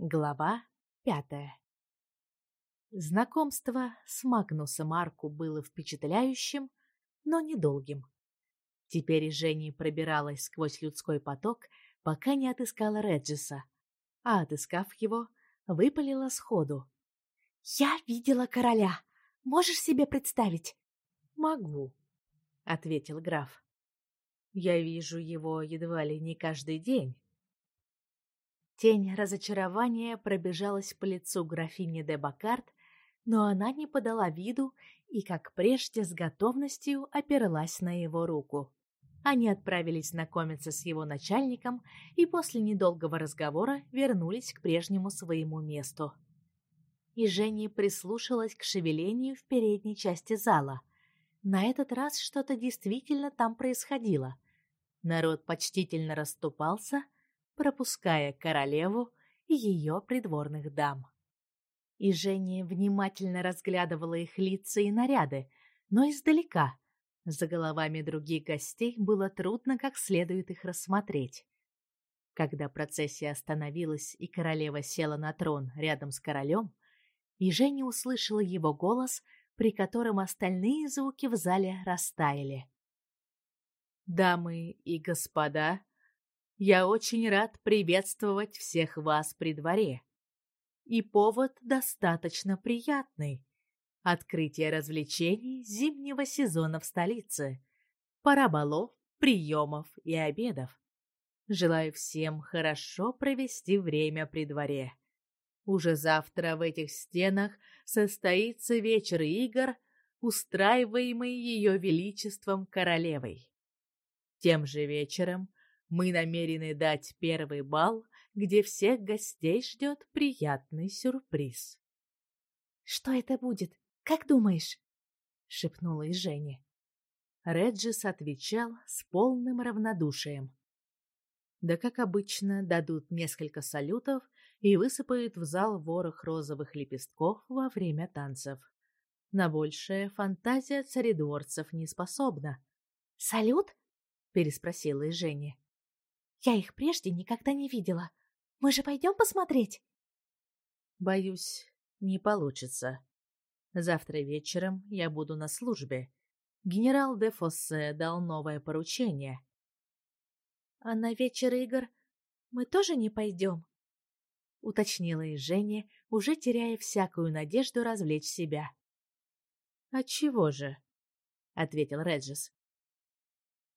Глава пятая Знакомство с Магнусом Арку было впечатляющим, но недолгим. Теперь Женя пробиралась сквозь людской поток, пока не отыскала Реджиса, а, отыскав его, выпалила сходу. «Я видела короля. Можешь себе представить?» «Могу», — ответил граф. «Я вижу его едва ли не каждый день, Тень разочарования пробежалась по лицу графини де Бакарт, но она не подала виду и, как прежде, с готовностью оперлась на его руку. Они отправились знакомиться с его начальником и после недолгого разговора вернулись к прежнему своему месту. И Женя прислушалась к шевелению в передней части зала. На этот раз что-то действительно там происходило. Народ почтительно расступался — пропуская королеву и ее придворных дам. И Женя внимательно разглядывала их лица и наряды, но издалека. За головами других гостей было трудно как следует их рассмотреть. Когда процессия остановилась и королева села на трон рядом с королем, и Женя услышала его голос, при котором остальные звуки в зале растаяли. «Дамы и господа, я очень рад приветствовать всех вас при дворе. И повод достаточно приятный. Открытие развлечений зимнего сезона в столице. Пора балов, приемов и обедов. Желаю всем хорошо провести время при дворе. Уже завтра в этих стенах состоится вечер игр, устраиваемый ее величеством королевой. Тем же вечером мы намерены дать первый бал, где всех гостей ждет приятный сюрприз. «Что это будет? Как думаешь?» — шепнула и Женя. Реджис отвечал с полным равнодушием. Да, как обычно, дадут несколько салютов и высыпают в зал ворох розовых лепестков во время танцев. На большее фантазия царедворцев не способна. «Салют?» — переспросила и Женя. Я их прежде никогда не видела. Мы же пойдем посмотреть?» «Боюсь, не получится. Завтра вечером я буду на службе. Генерал де Фоссе дал новое поручение». «А на вечер игр мы тоже не пойдем?» — уточнила и Женя, уже теряя всякую надежду развлечь себя. «Отчего же?» — ответил Реджис.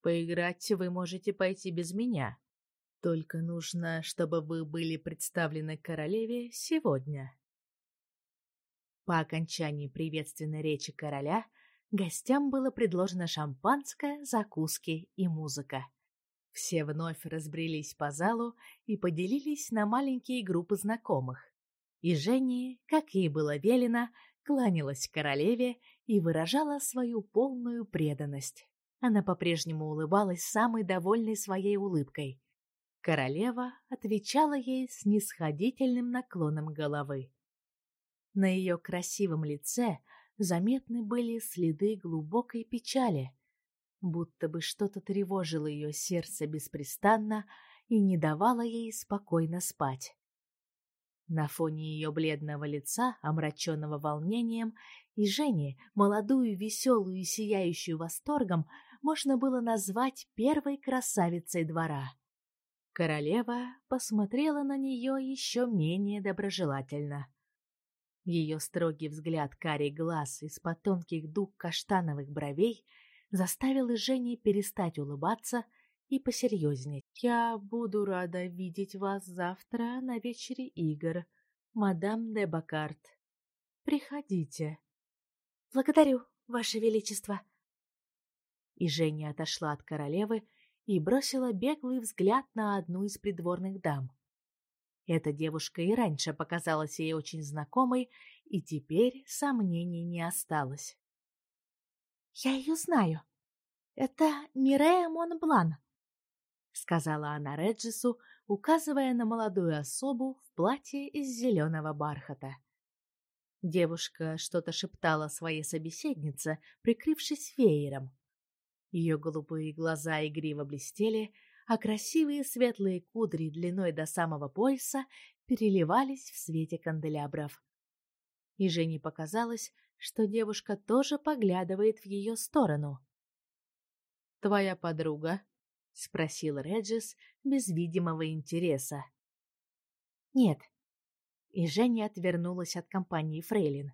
«Поиграть вы можете пойти без меня. Только нужно, чтобы вы были представлены королеве сегодня. По окончании приветственной речи короля гостям было предложено шампанское, закуски и музыка. Все вновь разбрелись по залу и поделились на маленькие группы знакомых. И Женя, как ей было велено, кланялась королеве и выражала свою полную преданность. Она по-прежнему улыбалась самой довольной своей улыбкой — Королева отвечала ей с нисходительным наклоном головы. На ее красивом лице заметны были следы глубокой печали, будто бы что-то тревожило ее сердце беспрестанно и не давало ей спокойно спать. На фоне ее бледного лица, омраченного волнением, и Жени, молодую, веселую и сияющую восторгом, можно было назвать первой красавицей двора. Королева посмотрела на нее еще менее доброжелательно. Ее строгий взгляд карий глаз из-под тонких дуг каштановых бровей заставил Жене перестать улыбаться и посерьезнеть. «Я буду рада видеть вас завтра на вечере игр, мадам де Бакарт. Приходите». «Благодарю, ваше величество». И Женя отошла от королевы, и бросила беглый взгляд на одну из придворных дам. Эта девушка и раньше показалась ей очень знакомой, и теперь сомнений не осталось. «Я ее знаю. Это Мирея Монблан», — сказала она Реджису, указывая на молодую особу в платье из зеленого бархата. Девушка что-то шептала своей собеседнице, прикрывшись веером. Ее голубые глаза игриво блестели, а красивые светлые кудри длиной до самого пояса переливались в свете канделябров. И Жене показалось, что девушка тоже поглядывает в ее сторону. «Твоя подруга?» — спросил Реджис без видимого интереса. «Нет». И Женя отвернулась от компании Фрейлин.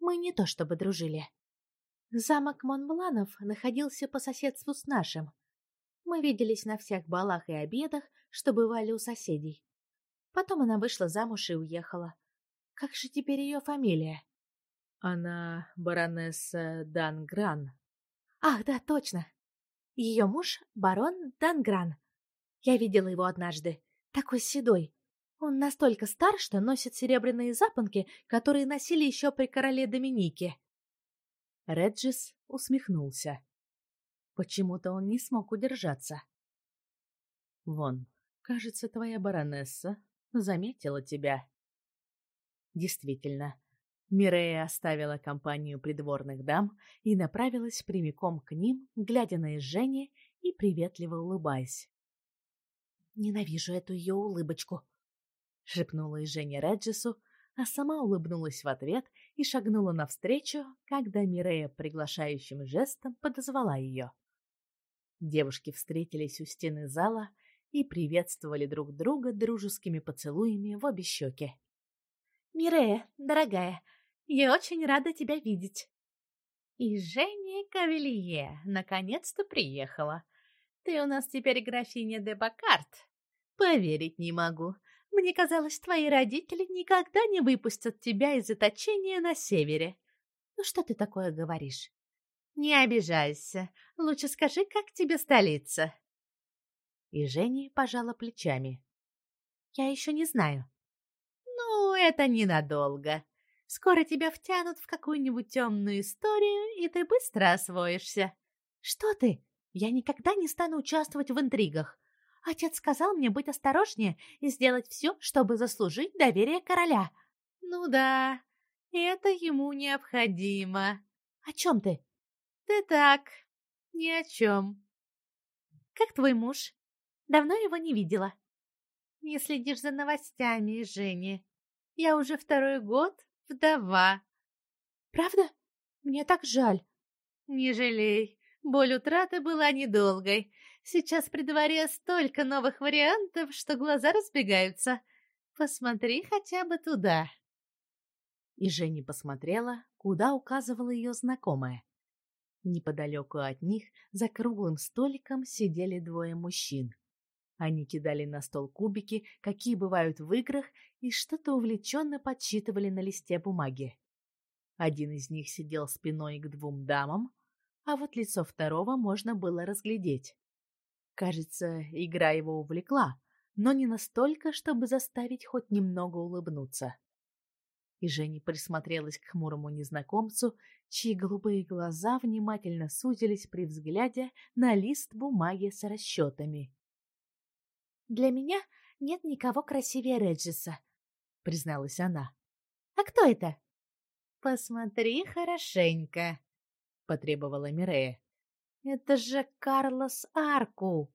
«Мы не то чтобы дружили. Замок Монбланов находился по соседству с нашим. Мы виделись на всех балах и обедах, что бывали у соседей. Потом она вышла замуж и уехала. Как же теперь ее фамилия? Она баронесса Дангран. Ах, да, точно. Ее муж — барон Дангран. Я видела его однажды. Такой седой. Он настолько стар, что носит серебряные запонки, которые носили еще при короле Доминике. Реджис усмехнулся. Почему-то он не смог удержаться. «Вон, кажется, твоя баронесса заметила тебя». Действительно, Мирея оставила компанию придворных дам и направилась прямиком к ним, глядя на Жени и приветливо улыбаясь. «Ненавижу эту ее улыбочку», — шепнула Женя Реджису, а сама улыбнулась в ответ и шагнула навстречу, когда Мирея приглашающим жестом подозвала ее. Девушки встретились у стены зала и приветствовали друг друга дружескими поцелуями в обе щеки. «Мирея, дорогая, я очень рада тебя видеть!» «И Женя Кавелье наконец-то приехала. Ты у нас теперь графиня де Бакарт. Поверить не могу. Мне казалось, твои родители никогда не выпустят тебя из заточения на севере. Ну что ты такое говоришь? Не обижайся. Лучше скажи, как тебе столица. И Женя пожала плечами. Я еще не знаю. Ну, это ненадолго. Скоро тебя втянут в какую-нибудь темную историю, и ты быстро освоишься. Что ты? Я никогда не стану участвовать в интригах. Отец сказал мне быть осторожнее и сделать все, чтобы заслужить доверие короля. Ну да, это ему необходимо. О чем ты? Да так, ни о чем. Как твой муж? Давно его не видела. Не следишь за новостями, Женя. Я уже второй год вдова. Правда? Мне так жаль. Не жалей. Боль утраты была недолгой. Сейчас при дворе столько новых вариантов, что глаза разбегаются. Посмотри хотя бы туда. И Женя посмотрела, куда указывала ее знакомая. Неподалеку от них, за круглым столиком, сидели двое мужчин. Они кидали на стол кубики, какие бывают в играх, и что-то увлеченно подсчитывали на листе бумаги. Один из них сидел спиной к двум дамам, а вот лицо второго можно было разглядеть. Кажется, игра его увлекла, но не настолько, чтобы заставить хоть немного улыбнуться. И Женя присмотрелась к хмурому незнакомцу, чьи голубые глаза внимательно сузились при взгляде на лист бумаги с расчетами. «Для меня нет никого красивее Реджиса», — призналась она. «А кто это?» «Посмотри хорошенько», — потребовала Мирея. Это же Карлос Арку.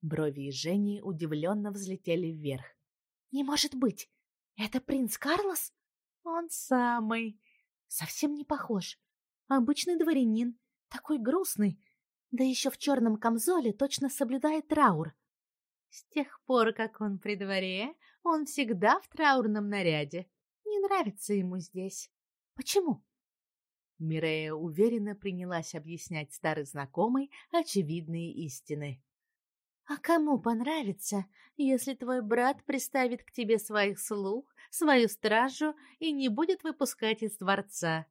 Брови Жени удивленно взлетели вверх. Не может быть! Это принц Карлос? Он самый. Совсем не похож. Обычный дворянин, такой грустный. Да еще в черном камзоле точно соблюдает траур. С тех пор, как он при дворе, он всегда в траурном наряде. Не нравится ему здесь. Почему? Мирея уверенно принялась объяснять старой знакомой очевидные истины. «А кому понравится, если твой брат приставит к тебе своих слуг, свою стражу и не будет выпускать из дворца?»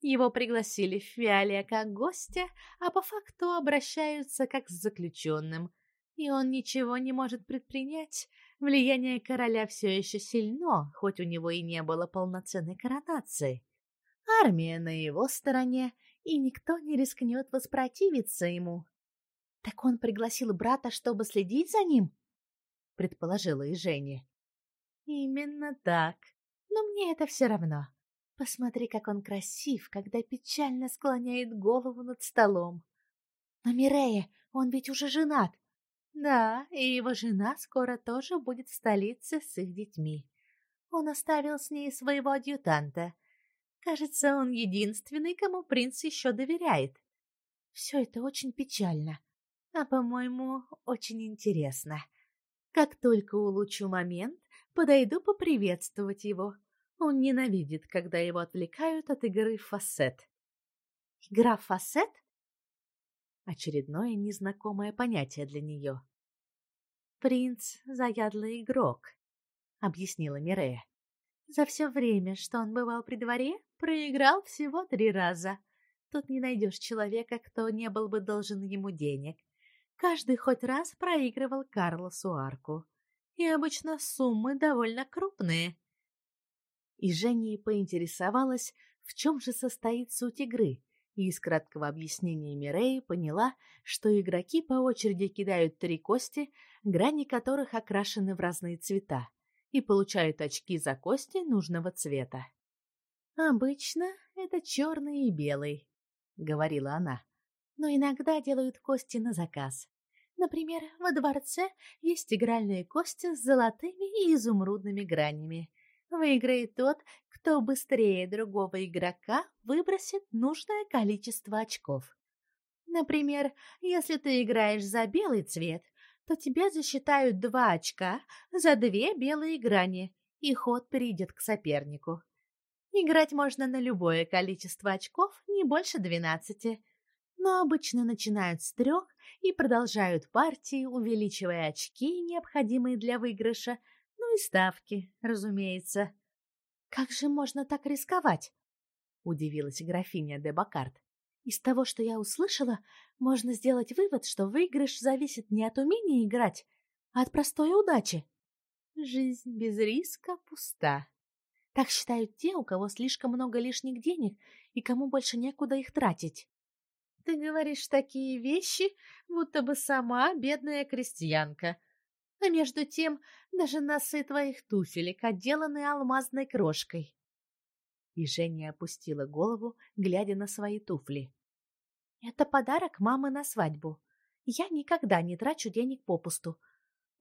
Его пригласили в Фиалия как гостя, а по факту обращаются как с заключенным. И он ничего не может предпринять. Влияние короля все еще сильно, хоть у него и не было полноценной коронации. Армия на его стороне, и никто не рискнет воспротивиться ему. Так он пригласил брата, чтобы следить за ним? Предположила и Женя. Именно так. Но мне это все равно. Посмотри, как он красив, когда печально склоняет голову над столом. Но Мирея, он ведь уже женат. Да, и его жена скоро тоже будет в столице с их детьми. Он оставил с ней своего адъютанта. Кажется, он единственный, кому принц еще доверяет. Все это очень печально, а, по-моему, очень интересно. Как только улучшу момент, подойду поприветствовать его. Он ненавидит, когда его отвлекают от игры фасет. Игра фасет? Очередное незнакомое понятие для нее. «Принц — заядлый игрок», — объяснила Мирея. «За все время, что он бывал при дворе, проиграл всего три раза. Тут не найдешь человека, кто не был бы должен ему денег. Каждый хоть раз проигрывал Карлосу арку. И обычно суммы довольно крупные». И Женя поинтересовалась, в чем же состоит суть игры, и из краткого объяснения Миреи поняла, что игроки по очереди кидают три кости, грани которых окрашены в разные цвета, и получают очки за кости нужного цвета. «Обычно это черный и белый», — говорила она, «но иногда делают кости на заказ. Например, во дворце есть игральные кости с золотыми и изумрудными гранями. Выиграет тот, кто быстрее другого игрока выбросит нужное количество очков. Например, если ты играешь за белый цвет, то тебе засчитают два очка за две белые грани, и ход перейдет к сопернику. Играть можно на любое количество очков, не больше двенадцати, но обычно начинают с трех и продолжают партии, увеличивая очки, необходимые для выигрыша, ну и ставки, разумеется. Как же можно так рисковать? Удивилась графиня де Бакарт. Из того, что я услышала, можно сделать вывод, что выигрыш зависит не от умения играть, а от простой удачи. Жизнь без риска пуста. Так считают те, у кого слишком много лишних денег и кому больше некуда их тратить. Ты говоришь такие вещи, будто бы сама бедная крестьянка, а между тем даже носы твоих туфелек отделаны алмазной крошкой. И Женя опустила голову, глядя на свои туфли. Это подарок мамы на свадьбу. Я никогда не трачу денег попусту.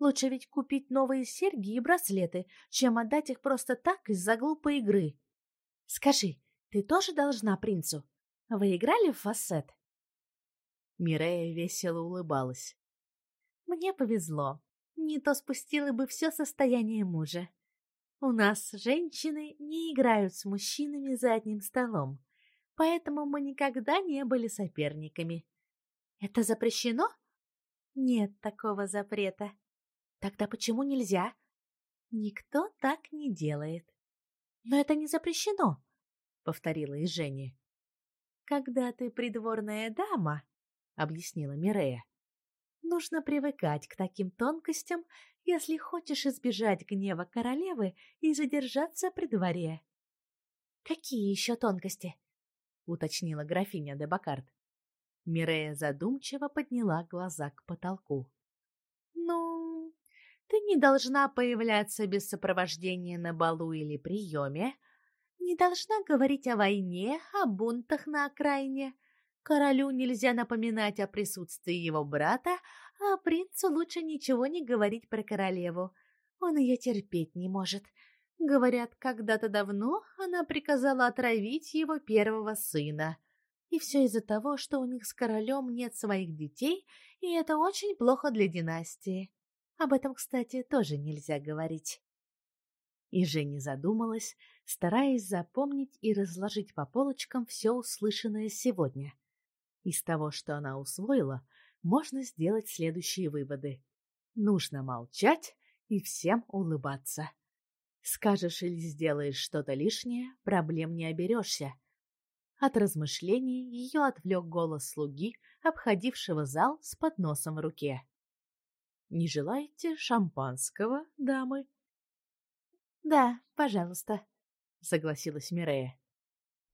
Лучше ведь купить новые серьги и браслеты, чем отдать их просто так из-за глупой игры. Скажи, ты тоже должна принцу? Вы играли в фасет? Мирея весело улыбалась. Мне повезло не то спустила бы все состояние мужа. У нас женщины не играют с мужчинами за одним столом, поэтому мы никогда не были соперниками. Это запрещено? Нет такого запрета. Тогда почему нельзя? Никто так не делает. Но это не запрещено, повторила и Женя. Когда ты придворная дама, объяснила Мирея, Нужно привыкать к таким тонкостям, если хочешь избежать гнева королевы и задержаться при дворе. Какие еще тонкости? уточнила графиня де Бакарт. Мирея задумчиво подняла глаза к потолку. Ну, ты не должна появляться без сопровождения на балу или приеме, не должна говорить о войне, о бунтах на окраине, Королю нельзя напоминать о присутствии его брата, а принцу лучше ничего не говорить про королеву. Он ее терпеть не может. Говорят, когда-то давно она приказала отравить его первого сына. И все из-за того, что у них с королем нет своих детей, и это очень плохо для династии. Об этом, кстати, тоже нельзя говорить. И Женя задумалась, стараясь запомнить и разложить по полочкам все услышанное сегодня. Из того, что она усвоила, можно сделать следующие выводы. Нужно молчать и всем улыбаться. Скажешь или сделаешь что-то лишнее, проблем не оберешься. От размышлений ее отвлек голос слуги, обходившего зал с подносом в руке. «Не желаете шампанского, дамы?» «Да, пожалуйста», — согласилась Мирея.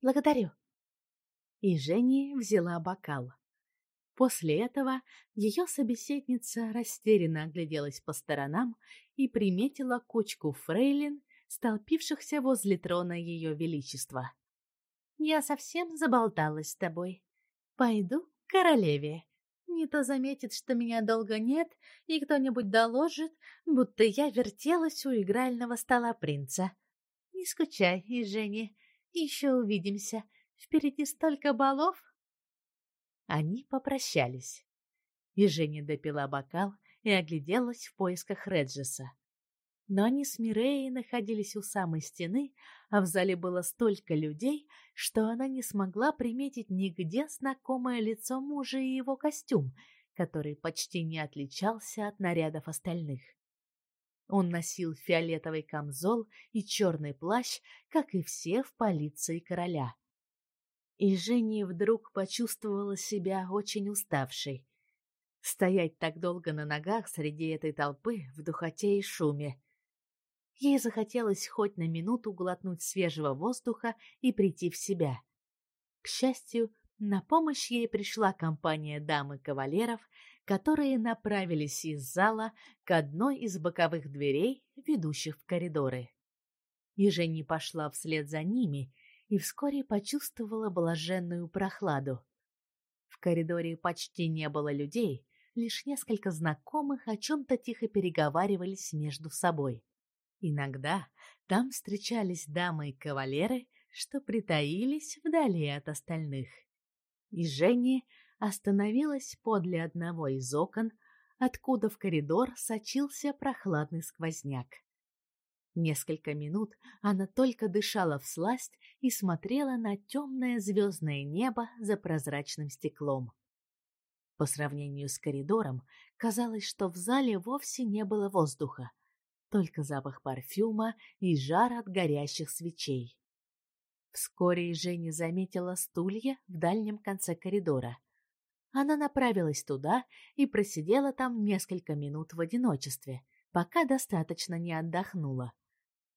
«Благодарю», и Женя взяла бокал. После этого ее собеседница растерянно огляделась по сторонам и приметила кучку фрейлин, столпившихся возле трона ее величества. «Я совсем заболталась с тобой. Пойду к королеве. Не то заметит, что меня долго нет, и кто-нибудь доложит, будто я вертелась у игрального стола принца. Не скучай, и Женя, еще увидимся. Впереди столько балов. Они попрощались. И Женя допила бокал и огляделась в поисках Реджеса. Но они с Миреей находились у самой стены, а в зале было столько людей, что она не смогла приметить нигде знакомое лицо мужа и его костюм, который почти не отличался от нарядов остальных. Он носил фиолетовый камзол и черный плащ, как и все в полиции короля. И Женя вдруг почувствовала себя очень уставшей. Стоять так долго на ногах среди этой толпы в духоте и шуме. Ей захотелось хоть на минуту глотнуть свежего воздуха и прийти в себя. К счастью, на помощь ей пришла компания дам и кавалеров, которые направились из зала к одной из боковых дверей, ведущих в коридоры. И пошла вслед за ними и вскоре почувствовала блаженную прохладу. В коридоре почти не было людей, лишь несколько знакомых о чем-то тихо переговаривались между собой. Иногда там встречались дамы и кавалеры, что притаились вдали от остальных. И Женя остановилась подле одного из окон, откуда в коридор сочился прохладный сквозняк. Несколько минут она только дышала всласть и смотрела на темное звездное небо за прозрачным стеклом. По сравнению с коридором, казалось, что в зале вовсе не было воздуха, только запах парфюма и жар от горящих свечей. Вскоре Женя заметила стулья в дальнем конце коридора. Она направилась туда и просидела там несколько минут в одиночестве, пока достаточно не отдохнула.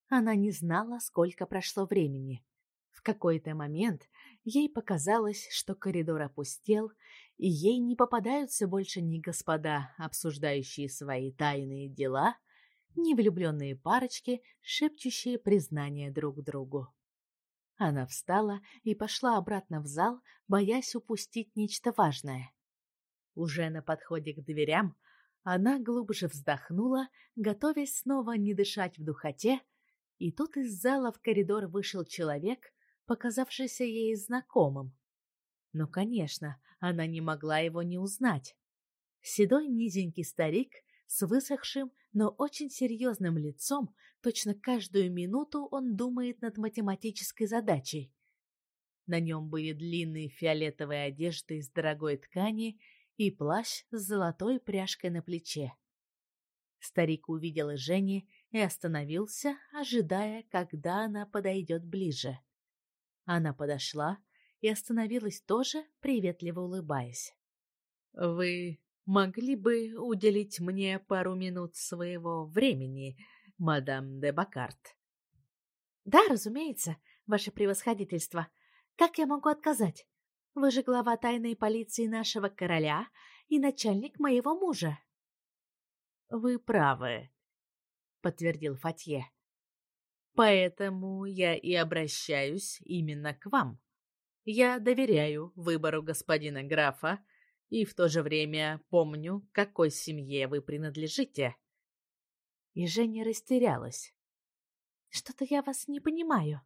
Она не знала, сколько прошло времени. В какой-то момент ей показалось, что коридор опустел, и ей не попадаются больше ни господа, обсуждающие свои тайные дела, ни влюбленные парочки, шепчущие признания друг другу. Она встала и пошла обратно в зал, боясь упустить нечто важное. Уже на подходе к дверям она глубже вздохнула, готовясь снова не дышать в духоте, и тут из зала в коридор вышел человек, показавшийся ей знакомым. Но, конечно, она не могла его не узнать. Седой низенький старик с высохшим, но очень серьезным лицом, точно каждую минуту он думает над математической задачей. На нем были длинные фиолетовые одежды из дорогой ткани и плащ с золотой пряжкой на плече. Старик увидел Жени и остановился, ожидая, когда она подойдет ближе. Она подошла и остановилась тоже, приветливо улыбаясь. «Вы могли бы уделить мне пару минут своего времени, мадам де Бакарт?» «Да, разумеется, ваше превосходительство. Как я могу отказать? Вы же глава тайной полиции нашего короля и начальник моего мужа». «Вы правы», — подтвердил Фатье. «Поэтому я и обращаюсь именно к вам. Я доверяю выбору господина графа, и в то же время помню, какой семье вы принадлежите. И Женя растерялась. Что-то я вас не понимаю.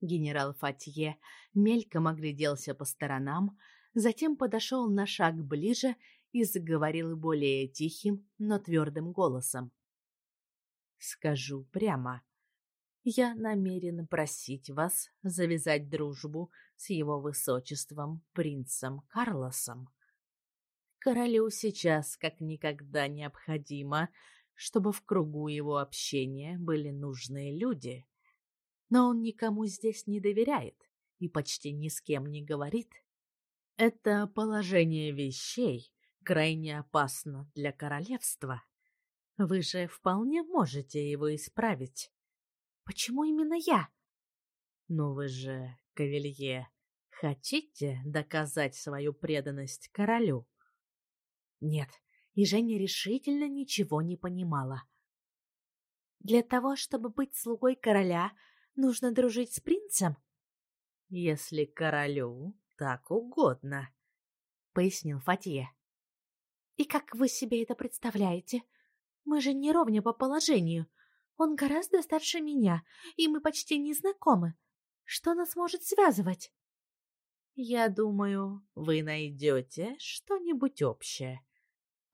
Генерал Фатье мельком огляделся по сторонам, затем подошел на шаг ближе и заговорил более тихим, но твердым голосом. Скажу прямо, я намерен просить вас завязать дружбу с его высочеством принцем Карлосом. Королю сейчас как никогда необходимо, чтобы в кругу его общения были нужные люди. Но он никому здесь не доверяет и почти ни с кем не говорит. Это положение вещей крайне опасно для королевства. Вы же вполне можете его исправить. Почему именно я? Но вы же, Кавелье, хотите доказать свою преданность королю? Нет, и Женя решительно ничего не понимала. Для того, чтобы быть слугой короля, нужно дружить с принцем? Если королю так угодно, пояснил Фатье. И как вы себе это представляете? Мы же не ровня по положению. Он гораздо старше меня, и мы почти не знакомы. Что нас может связывать? Я думаю, вы найдете что-нибудь общее.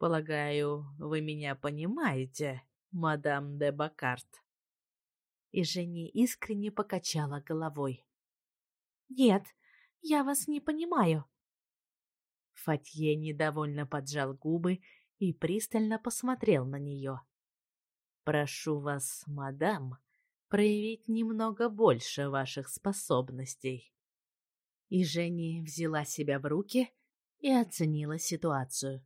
Полагаю, вы меня понимаете, мадам де Бакарт. И Женя искренне покачала головой. Нет, я вас не понимаю. Фатье недовольно поджал губы и пристально посмотрел на нее. Прошу вас, мадам, проявить немного больше ваших способностей. И Женя взяла себя в руки и оценила ситуацию.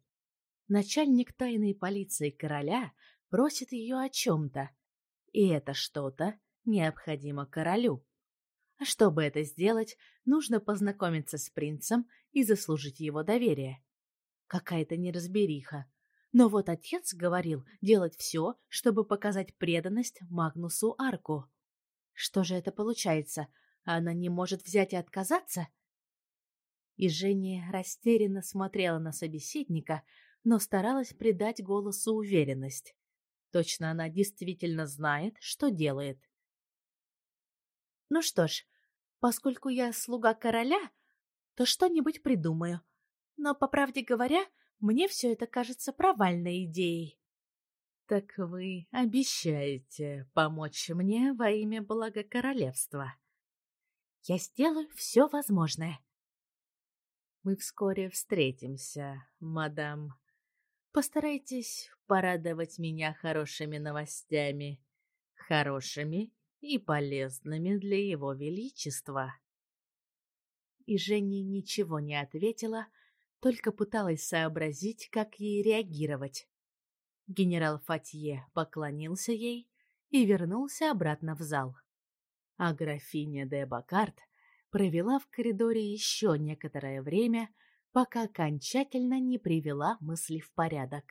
Начальник тайной полиции короля просит ее о чем-то, и это что-то необходимо королю. А чтобы это сделать, нужно познакомиться с принцем и заслужить его доверие. Какая-то неразбериха. Но вот отец говорил делать все, чтобы показать преданность Магнусу Арку. Что же это получается? Она не может взять и отказаться? И Женя растерянно смотрела на собеседника, но старалась придать голосу уверенность. Точно она действительно знает, что делает. Ну что ж, поскольку я слуга короля, то что-нибудь придумаю. Но, по правде говоря, мне все это кажется провальной идеей. Так вы обещаете помочь мне во имя блага королевства? Я сделаю все возможное. Мы вскоре встретимся, мадам. Постарайтесь порадовать меня хорошими новостями. Хорошими и полезными для его величества. И Женя ничего не ответила, только пыталась сообразить, как ей реагировать. Генерал Фатье поклонился ей и вернулся обратно в зал. А графиня де Бакарт провела в коридоре еще некоторое время, пока окончательно не привела мысли в порядок.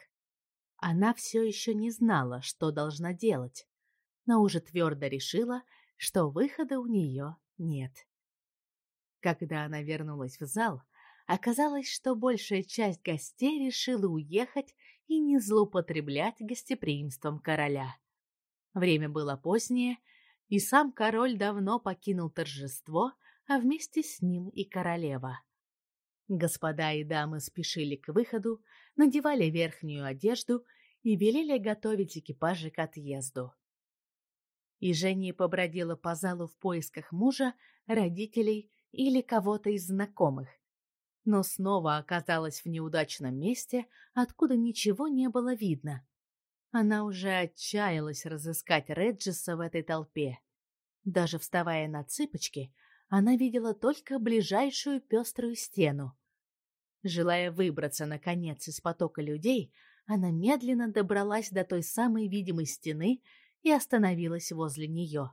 Она все еще не знала, что должна делать, но уже твердо решила, что выхода у нее нет. Когда она вернулась в зал, оказалось, что большая часть гостей решила уехать и не злоупотреблять гостеприимством короля. Время было позднее, и сам король давно покинул торжество, а вместе с ним и королева. Господа и дамы спешили к выходу, надевали верхнюю одежду и велели готовить экипажи к отъезду и Женя побродила по залу в поисках мужа, родителей или кого-то из знакомых. Но снова оказалась в неудачном месте, откуда ничего не было видно. Она уже отчаялась разыскать Реджиса в этой толпе. Даже вставая на цыпочки, она видела только ближайшую пеструю стену. Желая выбраться, наконец, из потока людей, она медленно добралась до той самой видимой стены и остановилась возле нее.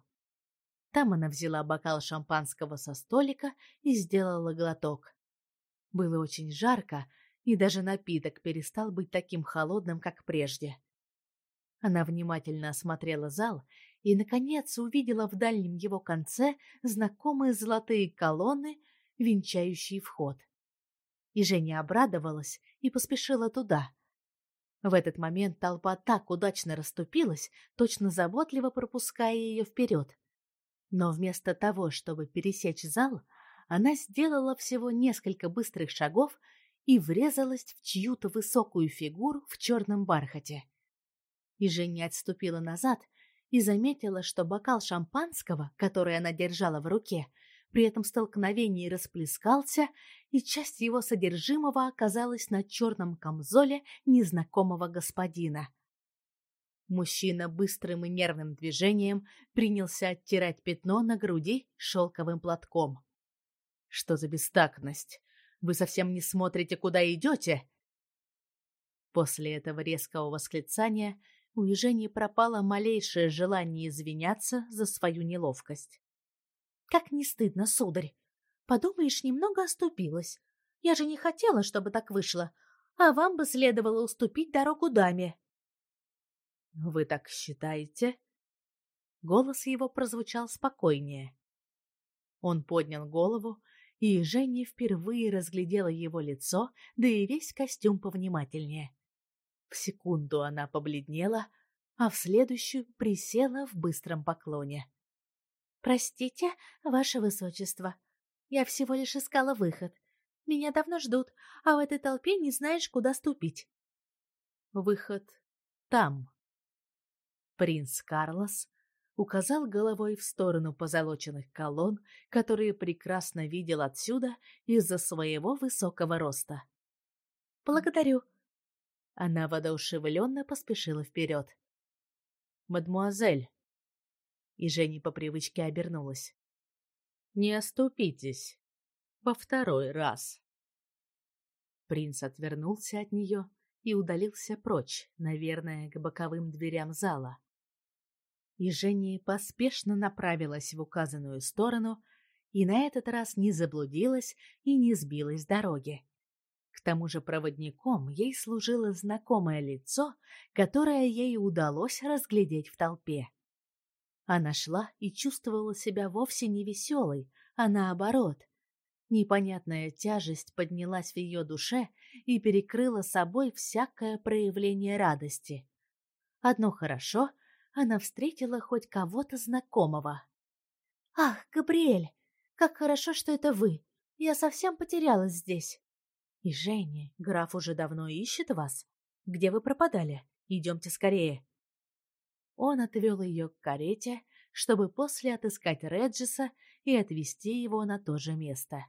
Там она взяла бокал шампанского со столика и сделала глоток. Было очень жарко, и даже напиток перестал быть таким холодным, как прежде. Она внимательно осмотрела зал и, наконец, увидела в дальнем его конце знакомые золотые колонны, венчающие вход. И Женя обрадовалась и поспешила туда. В этот момент толпа так удачно расступилась, точно заботливо пропуская ее вперед. Но вместо того, чтобы пересечь зал, она сделала всего несколько быстрых шагов и врезалась в чью-то высокую фигуру в черном бархате. И Женя отступила назад и заметила, что бокал шампанского, который она держала в руке, при этом столкновении расплескался, и часть его содержимого оказалась на черном камзоле незнакомого господина. Мужчина быстрым и нервным движением принялся оттирать пятно на груди шелковым платком. «Что за бестактность? Вы совсем не смотрите, куда идете?» После этого резкого восклицания у Ежени пропало малейшее желание извиняться за свою неловкость. Как не стыдно, сударь. Подумаешь, немного оступилась. Я же не хотела, чтобы так вышло. А вам бы следовало уступить дорогу даме. Вы так считаете? Голос его прозвучал спокойнее. Он поднял голову, и Женя впервые разглядела его лицо, да и весь костюм повнимательнее. В секунду она побледнела, а в следующую присела в быстром поклоне. «Простите, ваше высочество, я всего лишь искала выход. Меня давно ждут, а в этой толпе не знаешь, куда ступить». «Выход там». Принц Карлос указал головой в сторону позолоченных колонн, которые прекрасно видел отсюда из-за своего высокого роста. «Благодарю». Она воодушевленно поспешила вперед. «Мадмуазель!» И Женя по привычке обернулась. «Не оступитесь. Во второй раз». Принц отвернулся от нее и удалился прочь, наверное, к боковым дверям зала и Женя поспешно направилась в указанную сторону и на этот раз не заблудилась и не сбилась с дороги. К тому же проводником ей служило знакомое лицо, которое ей удалось разглядеть в толпе. Она шла и чувствовала себя вовсе не веселой, а наоборот. Непонятная тяжесть поднялась в ее душе и перекрыла собой всякое проявление радости. Одно хорошо, она встретила хоть кого-то знакомого. «Ах, Габриэль, как хорошо, что это вы! Я совсем потерялась здесь!» «И Женя, граф уже давно ищет вас. Где вы пропадали? Идемте скорее!» Он отвел ее к карете, чтобы после отыскать Реджиса и отвезти его на то же место.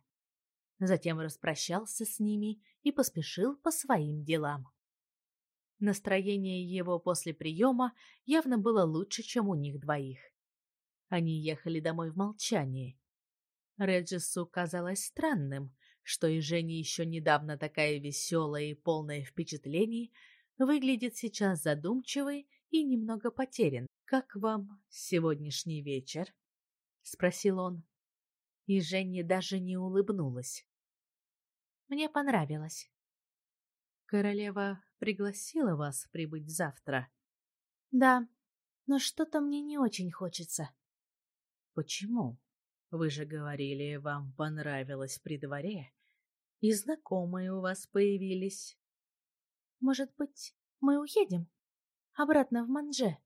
Затем распрощался с ними и поспешил по своим делам. Настроение его после приема явно было лучше, чем у них двоих. Они ехали домой в молчании. Реджису казалось странным, что и Женя еще недавно такая веселая и полная впечатлений, выглядит сейчас задумчивой и немного потерян. «Как вам сегодняшний вечер?» — спросил он. И Женя даже не улыбнулась. «Мне понравилось». Королева пригласила вас прибыть завтра. Да, но что-то мне не очень хочется. Почему? Вы же говорили, вам понравилось при дворе, и знакомые у вас появились. Может быть, мы уедем? Обратно в Манже?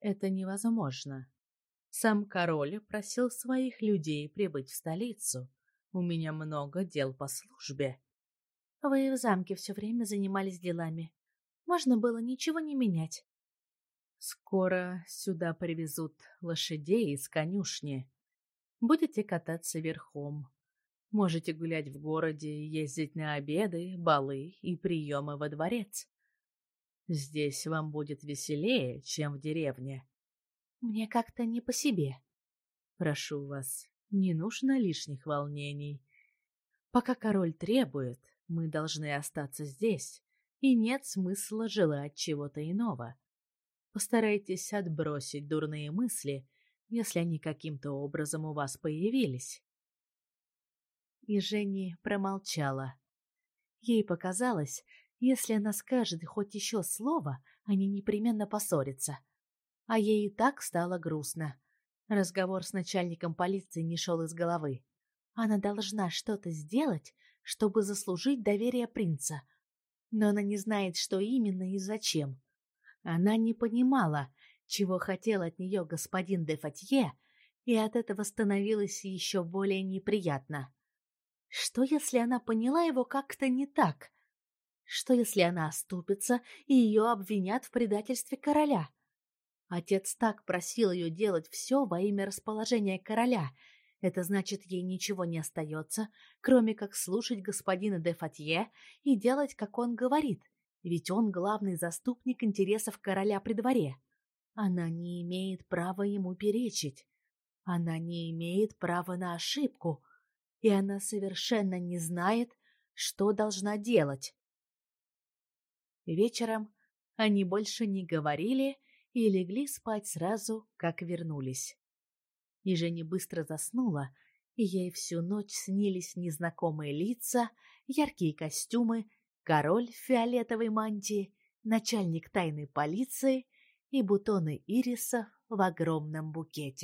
Это невозможно. Сам король просил своих людей прибыть в столицу. У меня много дел по службе. Вы в замке все время занимались делами. Можно было ничего не менять. Скоро сюда привезут лошадей из конюшни. Будете кататься верхом. Можете гулять в городе, ездить на обеды, балы и приемы во дворец. Здесь вам будет веселее, чем в деревне. Мне как-то не по себе. Прошу вас, не нужно лишних волнений. Пока король требует, мы должны остаться здесь, и нет смысла желать чего-то иного. Постарайтесь отбросить дурные мысли, если они каким-то образом у вас появились. И Женя промолчала. Ей показалось, если она скажет хоть еще слово, они непременно поссорятся. А ей и так стало грустно. Разговор с начальником полиции не шел из головы. Она должна что-то сделать, чтобы заслужить доверие принца. Но она не знает, что именно и зачем. Она не понимала, чего хотел от нее господин де Фатье, и от этого становилось еще более неприятно. Что, если она поняла его как-то не так? Что, если она оступится, и ее обвинят в предательстве короля? Отец так просил ее делать все во имя расположения короля — это значит, ей ничего не остается, кроме как слушать господина де Фатье и делать, как он говорит, ведь он главный заступник интересов короля при дворе. Она не имеет права ему перечить. Она не имеет права на ошибку, и она совершенно не знает, что должна делать. Вечером они больше не говорили и легли спать сразу, как вернулись и Женя быстро заснула, и ей всю ночь снились незнакомые лица, яркие костюмы, король в фиолетовой мантии, начальник тайной полиции и бутоны ириса в огромном букете.